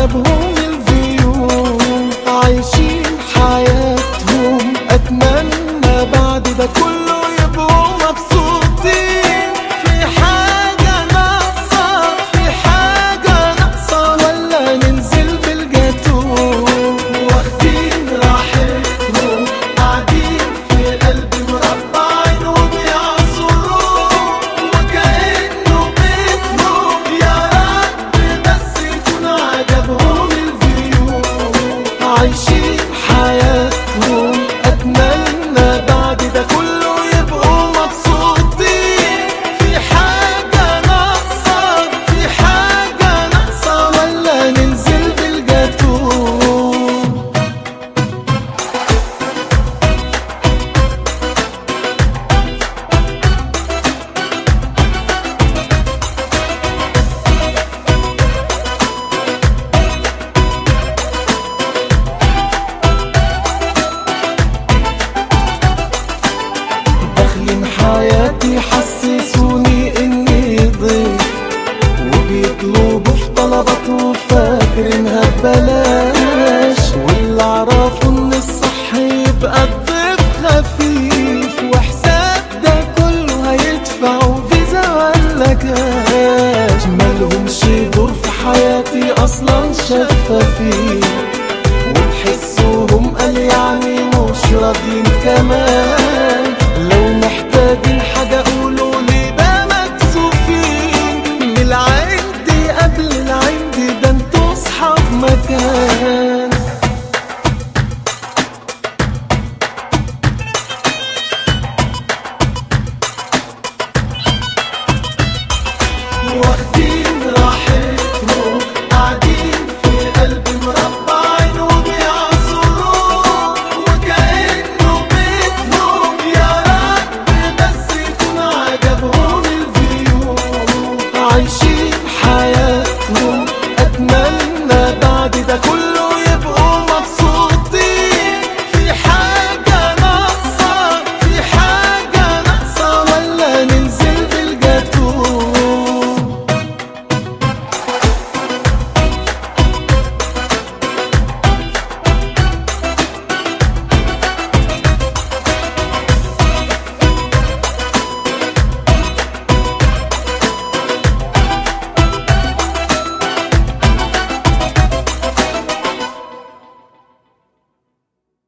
عجبهم الفيو عايشين حياتهم. أتمنى بعد ده كل مطلوب في طلبته وفاكر إنها ببلاش واللي عرف إن الصح يبقى الضيف خفيف وحساب ده كله هيدفع فيزا ولا كاش. مالهمش دور في حياتي أصلا شفافين وبحسهم قال يعني مش راضيين كمان.